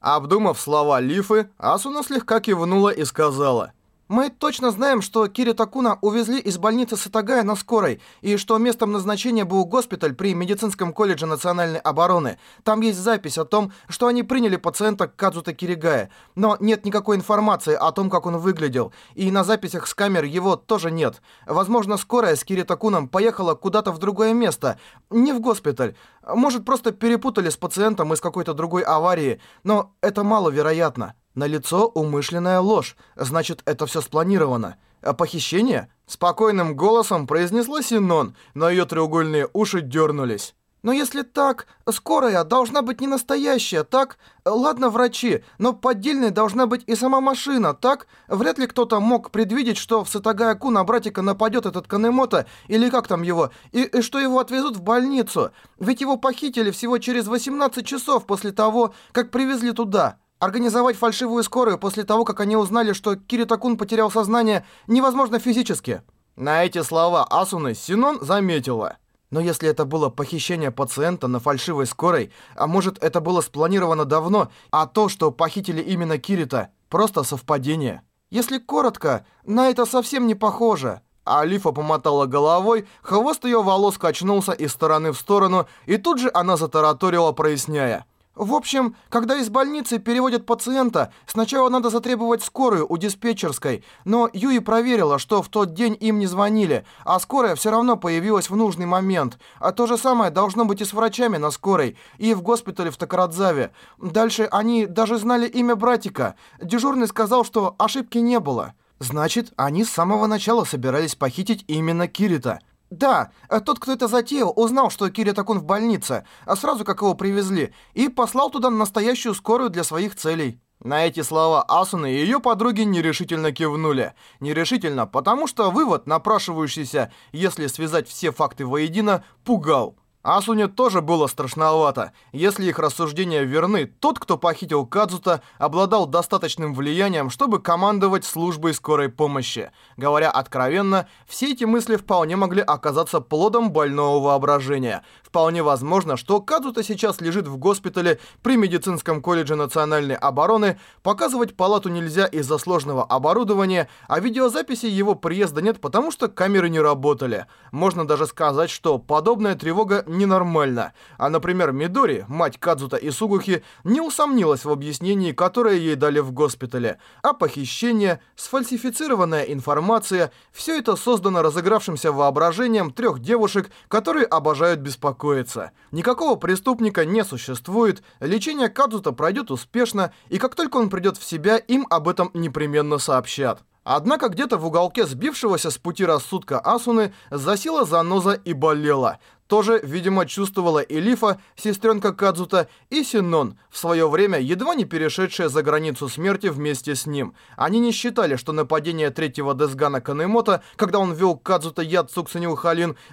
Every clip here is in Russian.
Обдумав слова Лифы, Асуна слегка кивнула и сказала мы точно знаем, что Кири Такуна увезли из больницы Сатагая на скорой, и что местом назначения был госпиталь при медицинском колледже национальной обороны. Там есть запись о том, что они приняли пациента Кадзута Киригая, но нет никакой информации о том, как он выглядел, и на записях с камер его тоже нет. Возможно, скорая с Кири Такуном поехала куда-то в другое место, не в госпиталь. Может, просто перепутали с пациентом из какой-то другой аварии, но это маловероятно. На лицо умышленная ложь, значит, это все спланировано. А похищение? Спокойным голосом произнесла Синон, но ее треугольные уши дернулись. «Но «Ну, если так, скорая должна быть не настоящая, так? Ладно, врачи, но поддельной должна быть и сама машина, так? Вряд ли кто-то мог предвидеть, что в Сатагаяку на братика нападет этот Канемота или как там его, и, и что его отвезут в больницу. Ведь его похитили всего через 18 часов после того, как привезли туда». Организовать фальшивую скорую после того, как они узнали, что Киритакун потерял сознание, невозможно физически. На эти слова Асуна Синон заметила. Но если это было похищение пациента на фальшивой скорой, а может это было спланировано давно, а то, что похитили именно Кирита, просто совпадение. Если коротко, на это совсем не похоже. Алифа помотала головой, хвост ее волос качнулся из стороны в сторону, и тут же она затараторила, проясняя. В общем, когда из больницы переводят пациента, сначала надо затребовать скорую у диспетчерской, но Юи проверила, что в тот день им не звонили, а скорая все равно появилась в нужный момент. А то же самое должно быть и с врачами на скорой, и в госпитале в Токарадзаве. Дальше они даже знали имя братика. Дежурный сказал, что ошибки не было. Значит, они с самого начала собирались похитить именно Кирита. Да, э, тот, кто это затеял, узнал, что Кири Такун в больнице, а сразу как его привезли, и послал туда настоящую скорую для своих целей. На эти слова Асуны и ее подруги нерешительно кивнули. Нерешительно, потому что вывод, напрашивающийся, если связать все факты воедино, пугал. Асуне тоже было страшновато. Если их рассуждения верны, тот, кто похитил Кадзута, обладал достаточным влиянием, чтобы командовать службой скорой помощи. Говоря откровенно, все эти мысли вполне могли оказаться плодом больного воображения. Вполне возможно, что Кадзута сейчас лежит в госпитале при медицинском колледже национальной обороны, показывать палату нельзя из-за сложного оборудования, а видеозаписи его приезда нет, потому что камеры не работали. Можно даже сказать, что подобная тревога ненормально. А, например, Мидори, мать Кадзута и Сугухи, не усомнилась в объяснении, которое ей дали в госпитале. А похищение, сфальсифицированная информация – все это создано разыгравшимся воображением трех девушек, которые обожают беспокоиться. Никакого преступника не существует, лечение Кадзута пройдет успешно, и как только он придет в себя, им об этом непременно сообщат. Однако где-то в уголке сбившегося с пути рассудка Асуны засела заноза и болела. Тоже, видимо, чувствовала Элифа, сестренка Кадзута, и Синон, в свое время едва не перешедшая за границу смерти вместе с ним. Они не считали, что нападение третьего Дезгана Канемота, когда он вел Кадзута яд Цуксанил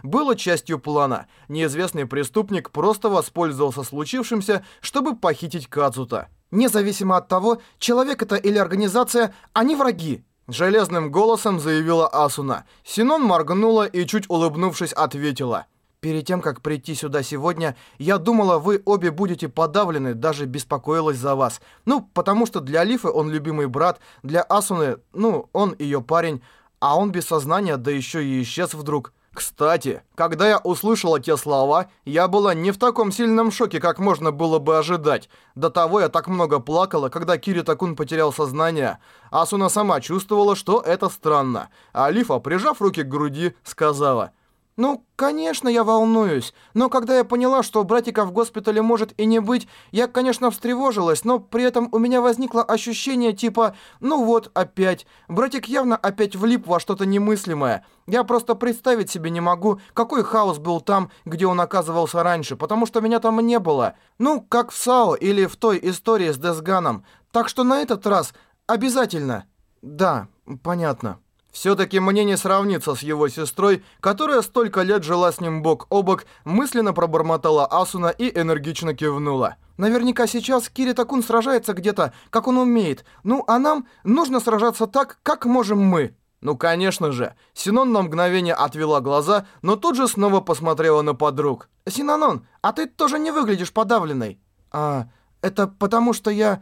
было частью плана. Неизвестный преступник просто воспользовался случившимся, чтобы похитить Кадзута. Независимо от того, человек это или организация, они враги. Железным голосом заявила Асуна. Синон моргнула и, чуть улыбнувшись, ответила. «Перед тем, как прийти сюда сегодня, я думала, вы обе будете подавлены, даже беспокоилась за вас. Ну, потому что для Лифы он любимый брат, для Асуны, ну, он ее парень, а он без сознания, да еще и исчез вдруг. Кстати, когда я услышала те слова, я была не в таком сильном шоке, как можно было бы ожидать. До того я так много плакала, когда Кирита-кун потерял сознание. Асуна сама чувствовала, что это странно. А Лифа, прижав руки к груди, сказала... Ну, конечно, я волнуюсь, но когда я поняла, что братика в госпитале может и не быть, я, конечно, встревожилась, но при этом у меня возникло ощущение типа «ну вот, опять». Братик явно опять влип во что-то немыслимое. Я просто представить себе не могу, какой хаос был там, где он оказывался раньше, потому что меня там не было. Ну, как в САО или в той истории с Десганом. Так что на этот раз обязательно. Да, понятно. Все-таки мне не сравниться с его сестрой, которая столько лет жила с ним бок о бок, мысленно пробормотала Асуна и энергично кивнула. Наверняка сейчас Кирита-кун сражается где-то, как он умеет. Ну, а нам нужно сражаться так, как можем мы. Ну, конечно же. Синон на мгновение отвела глаза, но тут же снова посмотрела на подруг. Синанон, а ты тоже не выглядишь подавленной. А, это потому что я...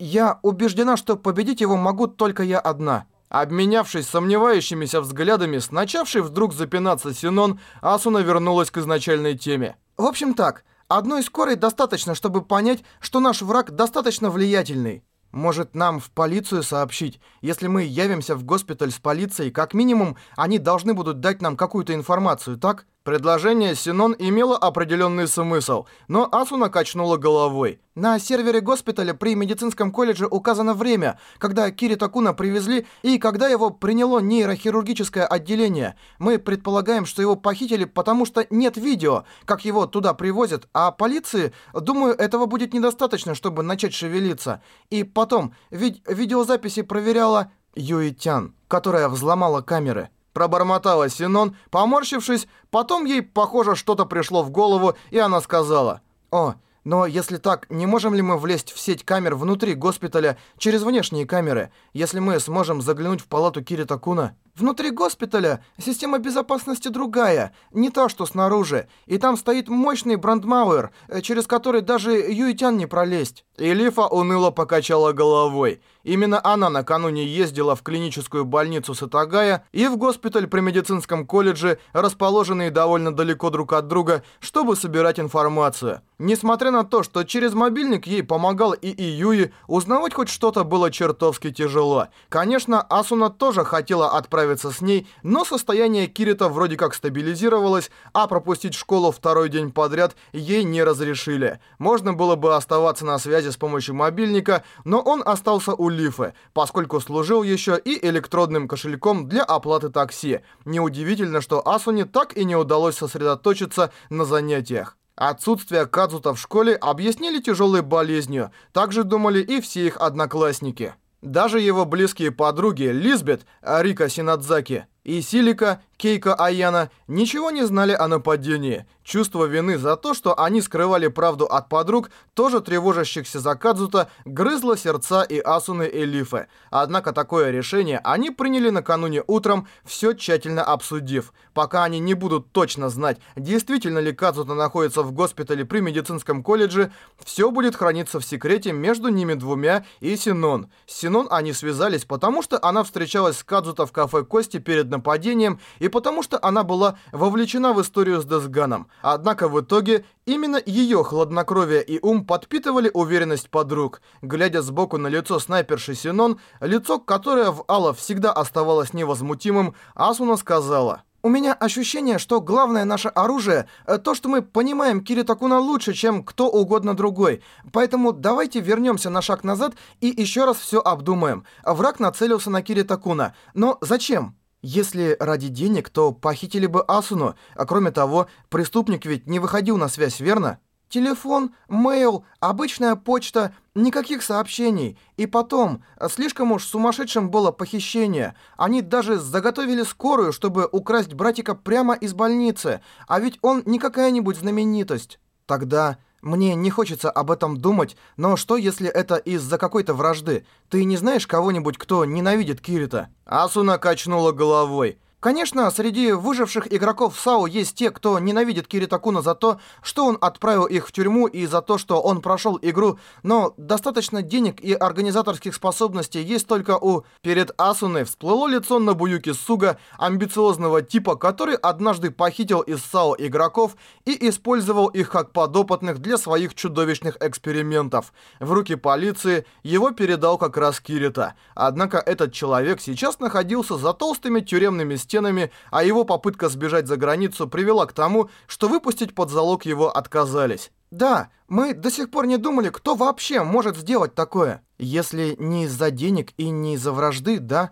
Я убеждена, что победить его могу только я одна. Обменявшись сомневающимися взглядами, начавший вдруг запинаться Синон, Асуна вернулась к изначальной теме. «В общем так, одной скорой достаточно, чтобы понять, что наш враг достаточно влиятельный. Может, нам в полицию сообщить? Если мы явимся в госпиталь с полицией, как минимум, они должны будут дать нам какую-то информацию, так?» Предложение Синон имело определенный смысл, но Асуна качнула головой. На сервере госпиталя при медицинском колледже указано время, когда Кири Такуна привезли и когда его приняло нейрохирургическое отделение. Мы предполагаем, что его похитили, потому что нет видео, как его туда привозят, а полиции, думаю, этого будет недостаточно, чтобы начать шевелиться. И потом, ведь видеозаписи проверяла Юитян, которая взломала камеры. Пробормотала Синон, поморщившись, потом ей, похоже, что-то пришло в голову, и она сказала. «О, но если так, не можем ли мы влезть в сеть камер внутри госпиталя через внешние камеры, если мы сможем заглянуть в палату Кирита Куна?» Внутри госпиталя система безопасности другая, не та, что снаружи. И там стоит мощный брандмауэр, э, через который даже Юитян не пролезть». Элифа уныло покачала головой. Именно она накануне ездила в клиническую больницу Сатагая и в госпиталь при медицинском колледже, расположенные довольно далеко друг от друга, чтобы собирать информацию. Несмотря на то, что через мобильник ей помогал и Июи, узнавать хоть что-то было чертовски тяжело. Конечно, Асуна тоже хотела отправить отправиться с ней, но состояние Кирита вроде как стабилизировалось, а пропустить школу второй день подряд ей не разрешили. Можно было бы оставаться на связи с помощью мобильника, но он остался у Лифы, поскольку служил еще и электродным кошельком для оплаты такси. Неудивительно, что Асуне так и не удалось сосредоточиться на занятиях. Отсутствие Кадзута в школе объяснили тяжелой болезнью, так же думали и все их одноклассники. Даже его близкие подруги Лизбет, Арика Синадзаки и Силика Кейко Аяна ничего не знали о нападении. Чувство вины за то, что они скрывали правду от подруг, тоже тревожащихся за Кадзута, грызло сердца и Асуны и Лифы. Однако такое решение они приняли накануне утром, все тщательно обсудив. Пока они не будут точно знать, действительно ли Кадзута находится в госпитале при медицинском колледже, все будет храниться в секрете между ними двумя и Синон. С Синон они связались, потому что она встречалась с Кадзута в кафе Кости перед нападением и потому что она была вовлечена в историю с Десганом. Однако в итоге именно ее хладнокровие и ум подпитывали уверенность подруг. Глядя сбоку на лицо снайперши Синон, лицо, которое в Алла всегда оставалось невозмутимым, Асуна сказала... У меня ощущение, что главное наше оружие — э, то, что мы понимаем Киритакуна лучше, чем кто угодно другой. Поэтому давайте вернемся на шаг назад и еще раз все обдумаем. Враг нацелился на Киритакуна. Но зачем? Если ради денег, то похитили бы Асуну, а кроме того, преступник ведь не выходил на связь, верно? Телефон, мейл, обычная почта, никаких сообщений. И потом, слишком уж сумасшедшим было похищение. Они даже заготовили скорую, чтобы украсть братика прямо из больницы. А ведь он не какая-нибудь знаменитость. Тогда Мне не хочется об этом думать, но что если это из-за какой-то вражды? Ты не знаешь кого-нибудь, кто ненавидит Кирита?» Асуна качнула головой. Конечно, среди выживших игроков САУ есть те, кто ненавидит Киритакуна за то, что он отправил их в тюрьму и за то, что он прошел игру, но достаточно денег и организаторских способностей есть только у... Перед Асуны всплыло лицо на Буюки Суга, амбициозного типа, который однажды похитил из САУ игроков и использовал их как подопытных для своих чудовищных экспериментов. В руки полиции его передал как раз Кирита. Однако этот человек сейчас находился за толстыми тюремными стенами, стенами, а его попытка сбежать за границу привела к тому, что выпустить под залог его отказались. «Да, мы до сих пор не думали, кто вообще может сделать такое. Если не из-за денег и не из-за вражды, да?»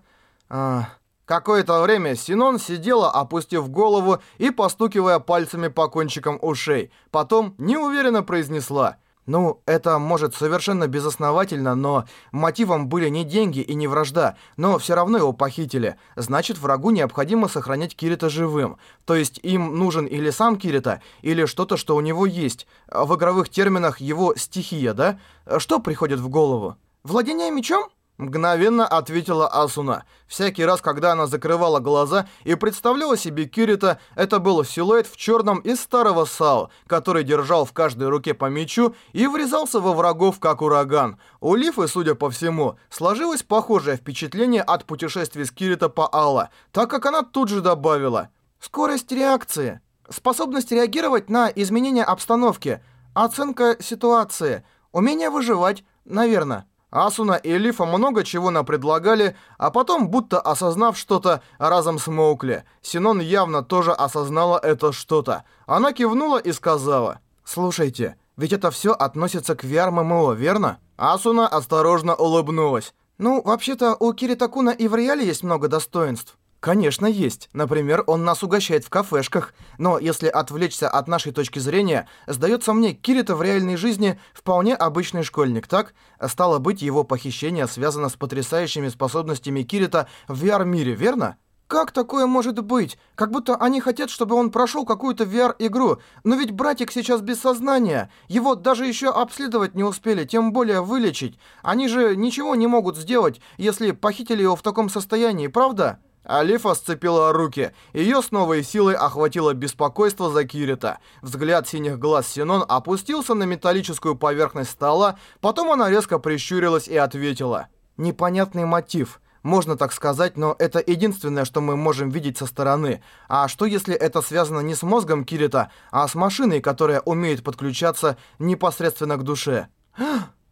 а... Какое-то время Синон сидела, опустив голову и постукивая пальцами по кончикам ушей. Потом неуверенно произнесла ну, это, может, совершенно безосновательно, но мотивом были не деньги и не вражда, но все равно его похитили. Значит, врагу необходимо сохранять Кирита живым. То есть им нужен или сам Кирита, или что-то, что у него есть. А в игровых терминах его стихия, да? Что приходит в голову? Владение мечом? Мгновенно ответила Асуна. Всякий раз, когда она закрывала глаза и представляла себе Кирита, это был силуэт в черном из старого САО, который держал в каждой руке по мечу и врезался во врагов, как ураган. У Лифы, судя по всему, сложилось похожее впечатление от путешествий с Кирита по Алла, так как она тут же добавила «Скорость реакции, способность реагировать на изменения обстановки, оценка ситуации, умение выживать, наверное». Асуна и Лифа много чего предлагали, а потом, будто осознав что-то, разом смолкли. Синон явно тоже осознала это что-то. Она кивнула и сказала, «Слушайте, ведь это все относится к VR-ММО, верно?» Асуна осторожно улыбнулась. «Ну, вообще-то у Киритакуна и в реале есть много достоинств. Конечно, есть. Например, он нас угощает в кафешках. Но если отвлечься от нашей точки зрения, сдается мне, Кирита в реальной жизни вполне обычный школьник, так? Стало быть, его похищение связано с потрясающими способностями Кирита в VR-мире, верно? Как такое может быть? Как будто они хотят, чтобы он прошел какую-то VR-игру. Но ведь братик сейчас без сознания. Его даже еще обследовать не успели, тем более вылечить. Они же ничего не могут сделать, если похитили его в таком состоянии, правда?» Алифа сцепила руки. Ее с новой силой охватило беспокойство за Кирита. Взгляд синих глаз Синон опустился на металлическую поверхность стола, потом она резко прищурилась и ответила. «Непонятный мотив». Можно так сказать, но это единственное, что мы можем видеть со стороны. А что если это связано не с мозгом Кирита, а с машиной, которая умеет подключаться непосредственно к душе?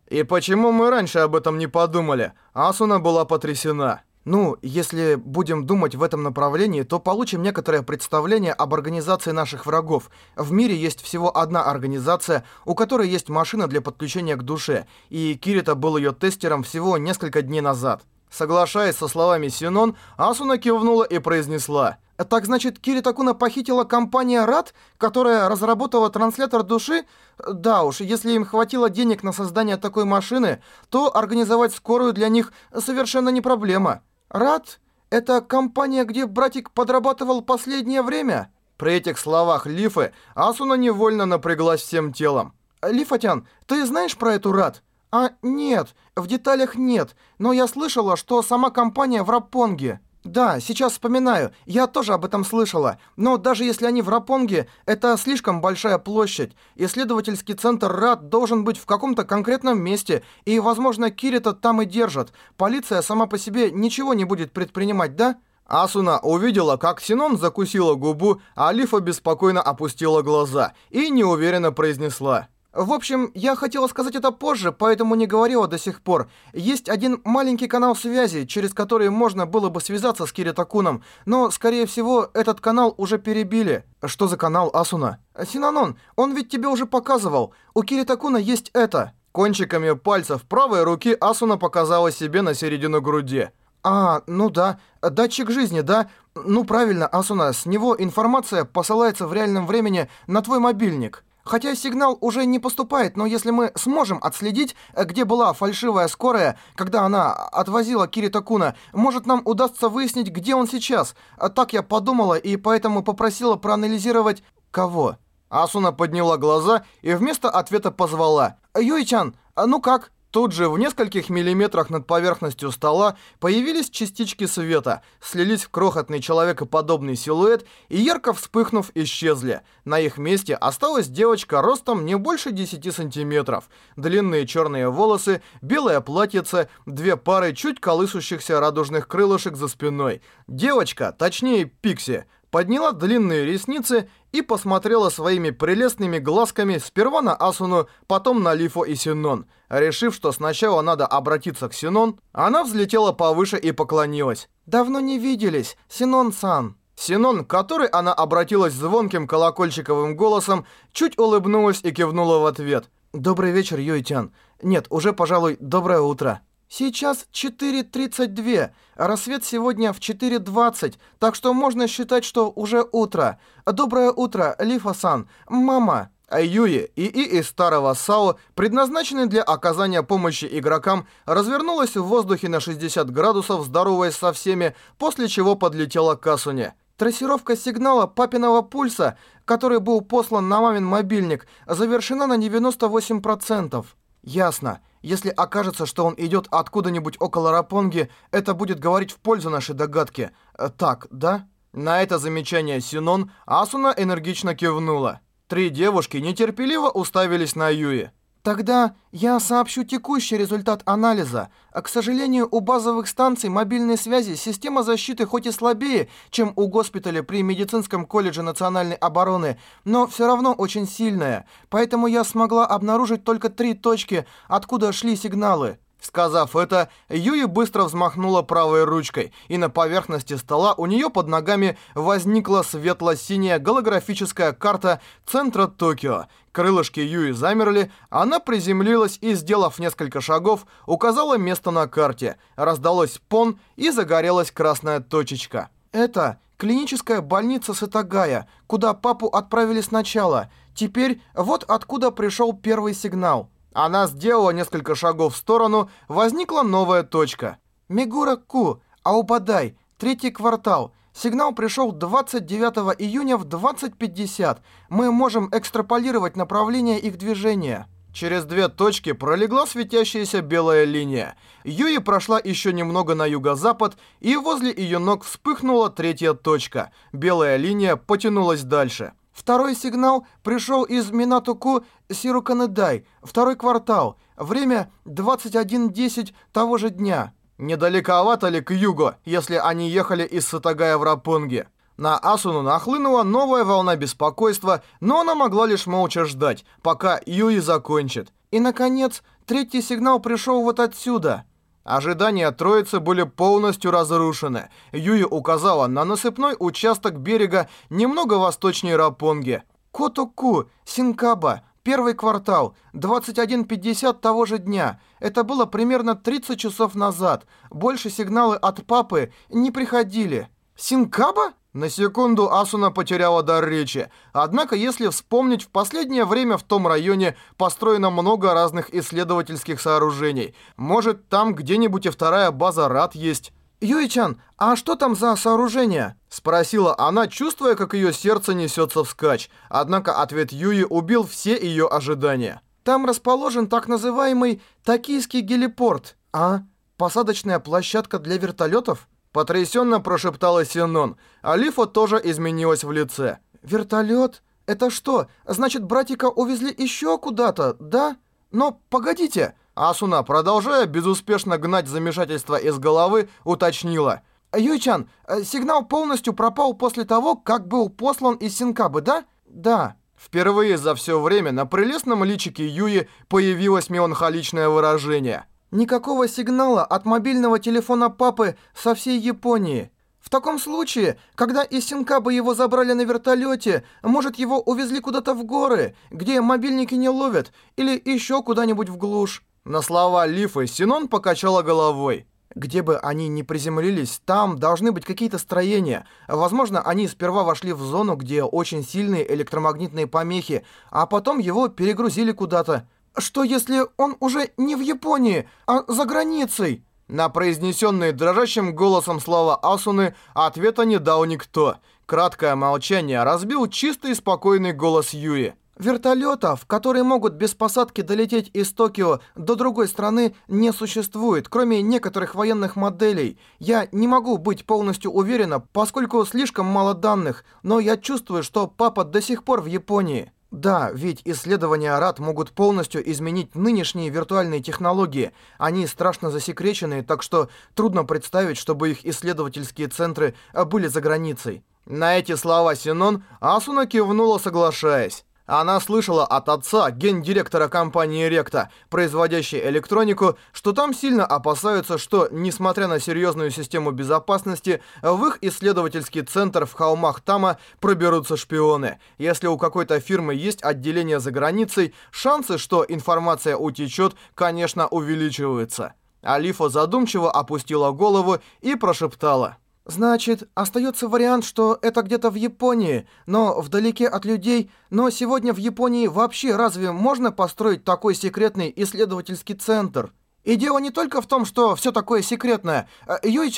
«И почему мы раньше об этом не подумали?» Асуна была потрясена. Ну, если будем думать в этом направлении, то получим некоторое представление об организации наших врагов. В мире есть всего одна организация, у которой есть машина для подключения к душе, и Кирита был ее тестером всего несколько дней назад. Соглашаясь со словами Синон, Асуна кивнула и произнесла. «Так значит, Киритакуна похитила компания РАД, которая разработала транслятор души? Да уж, если им хватило денег на создание такой машины, то организовать скорую для них совершенно не проблема». «Рад? Это компания, где братик подрабатывал последнее время?» При этих словах Лифы Асуна невольно напряглась всем телом. «Лифатян, ты знаешь про эту Рад?» «А, нет, в деталях нет, но я слышала, что сама компания в Рапонге». «Да, сейчас вспоминаю. Я тоже об этом слышала. Но даже если они в Рапонге, это слишком большая площадь. Исследовательский центр РАД должен быть в каком-то конкретном месте, и, возможно, Кирита там и держат. Полиция сама по себе ничего не будет предпринимать, да?» Асуна увидела, как Синон закусила губу, а Алифа беспокойно опустила глаза и неуверенно произнесла. В общем, я хотела сказать это позже, поэтому не говорила до сих пор. Есть один маленький канал связи, через который можно было бы связаться с Киритакуном, но, скорее всего, этот канал уже перебили. Что за канал Асуна? Синанон, он ведь тебе уже показывал. У Киритакуна есть это. Кончиками пальцев правой руки Асуна показала себе на середину груди. А, ну да, датчик жизни, да? Ну правильно, Асуна, с него информация посылается в реальном времени на твой мобильник. Хотя сигнал уже не поступает, но если мы сможем отследить, э, где была фальшивая скорая, когда она отвозила Киритакуна, может нам удастся выяснить, где он сейчас. А так я подумала и поэтому попросила проанализировать... Кого? Асуна подняла глаза и вместо ответа позвала. «Юичан, а ну как?» Тут же в нескольких миллиметрах над поверхностью стола появились частички света, слились в крохотный человекоподобный силуэт и ярко вспыхнув исчезли. На их месте осталась девочка ростом не больше 10 сантиметров. Длинные черные волосы, белое платьице, две пары чуть колышущихся радужных крылышек за спиной. Девочка, точнее Пикси, подняла длинные ресницы и посмотрела своими прелестными глазками сперва на Асуну, потом на Лифо и Синон. Решив, что сначала надо обратиться к Синон, она взлетела повыше и поклонилась. «Давно не виделись, Синон-сан». Синон, к которой она обратилась звонким колокольчиковым голосом, чуть улыбнулась и кивнула в ответ. «Добрый вечер, Юйтян. Нет, уже, пожалуй, доброе утро». Сейчас 4.32, а рассвет сегодня в 4.20, так что можно считать, что уже утро. Доброе утро, Лифа-сан, мама. А Юи и И из старого САО, предназначенной для оказания помощи игрокам, развернулась в воздухе на 60 градусов, здороваясь со всеми, после чего подлетела к Асуне. Трассировка сигнала папиного пульса, который был послан на мамин мобильник, завершена на 98%. Ясно. Если окажется, что он идет откуда-нибудь около Рапонги, это будет говорить в пользу нашей догадки. Э, так, да?» На это замечание Синон Асуна энергично кивнула. Три девушки нетерпеливо уставились на Юи. Тогда я сообщу текущий результат анализа. А, к сожалению, у базовых станций мобильной связи система защиты хоть и слабее, чем у госпиталя при медицинском колледже национальной обороны, но все равно очень сильная. Поэтому я смогла обнаружить только три точки, откуда шли сигналы. Сказав это, Юи быстро взмахнула правой ручкой, и на поверхности стола у нее под ногами возникла светло-синяя голографическая карта центра Токио. Крылышки Юи замерли, она приземлилась и, сделав несколько шагов, указала место на карте. Раздалось пон, и загорелась красная точечка. «Это клиническая больница Сатагая, куда папу отправили сначала. Теперь вот откуда пришел первый сигнал». Она сделала несколько шагов в сторону, возникла новая точка. Мигура Ку, Аупадай, третий квартал. Сигнал пришел 29 июня в 20.50. Мы можем экстраполировать направление их движения. Через две точки пролегла светящаяся белая линия. Юи прошла еще немного на юго-запад, и возле ее ног вспыхнула третья точка. Белая линия потянулась дальше. Второй сигнал пришел из Минатуку Сируканедай, второй квартал. Время 21.10 того же дня. Недалековато ли к югу, если они ехали из Сатагая в Рапунге? На Асуну нахлынула новая волна беспокойства, но она могла лишь молча ждать, пока Юи закончит. И, наконец, третий сигнал пришел вот отсюда. Ожидания троицы были полностью разрушены. Юи указала на насыпной участок берега немного восточнее Рапонги. Котоку, Синкаба, Первый квартал, 21.50 того же дня. Это было примерно 30 часов назад. Больше сигналы от папы не приходили. Синкаба? На секунду Асуна потеряла дар речи. Однако, если вспомнить, в последнее время в том районе построено много разных исследовательских сооружений. Может, там где-нибудь и вторая база РАД есть. «Юй-чан, а что там за сооружение?» Спросила она, чувствуя, как ее сердце несется вскачь. Однако ответ Юи убил все ее ожидания. «Там расположен так называемый «Токийский гелипорт». «А? Посадочная площадка для вертолетов?» Потрясенно прошептала Синон. Алифа тоже изменилась в лице. «Вертолет? Это что, значит, братика увезли еще куда-то, да? Но погодите!» Асуна, продолжая безуспешно гнать замешательство из головы, уточнила. «Юйчан, э, сигнал полностью пропал после того, как был послан из Синкабы, да?» «Да». Впервые за все время на прелестном личике Юи появилось меланхоличное выражение. «Никакого сигнала от мобильного телефона папы со всей Японии. В таком случае, когда из Синкабы его забрали на вертолете, может, его увезли куда-то в горы, где мобильники не ловят, или еще куда-нибудь в глушь». На слова Лифы Синон покачала головой. Где бы они ни приземлились, там должны быть какие-то строения. Возможно, они сперва вошли в зону, где очень сильные электромагнитные помехи, а потом его перегрузили куда-то. Что если он уже не в Японии, а за границей? На произнесенные дрожащим голосом слова Асуны ответа не дал никто. Краткое молчание разбил чистый и спокойный голос Юи. Вертолетов, которые могут без посадки долететь из Токио до другой страны, не существует, кроме некоторых военных моделей. Я не могу быть полностью уверена, поскольку слишком мало данных, но я чувствую, что папа до сих пор в Японии. Да, ведь исследования РАД могут полностью изменить нынешние виртуальные технологии. Они страшно засекречены, так что трудно представить, чтобы их исследовательские центры были за границей. На эти слова Синон Асуна кивнула, соглашаясь. Она слышала от отца, гендиректора компании «Ректа», производящей электронику, что там сильно опасаются, что, несмотря на серьезную систему безопасности, в их исследовательский центр в холмах Тама проберутся шпионы. Если у какой-то фирмы есть отделение за границей, шансы, что информация утечет, конечно, увеличиваются. Алифа задумчиво опустила голову и прошептала – Значит, остается вариант, что это где-то в Японии, но вдалеке от людей. Но сегодня в Японии вообще разве можно построить такой секретный исследовательский центр? И дело не только в том, что все такое секретное. Э, юй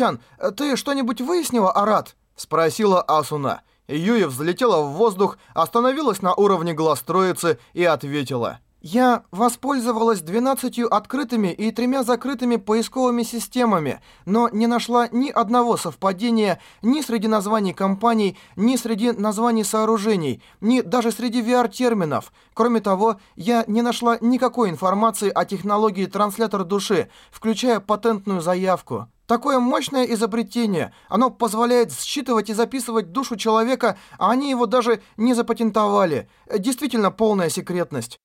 ты что-нибудь выяснила, Арат? Спросила Асуна. Юя взлетела в воздух, остановилась на уровне глаз троицы и ответила. Я воспользовалась 12 открытыми и тремя закрытыми поисковыми системами, но не нашла ни одного совпадения ни среди названий компаний, ни среди названий сооружений, ни даже среди VR-терминов. Кроме того, я не нашла никакой информации о технологии транслятор души, включая патентную заявку. Такое мощное изобретение, оно позволяет считывать и записывать душу человека, а они его даже не запатентовали. Действительно полная секретность.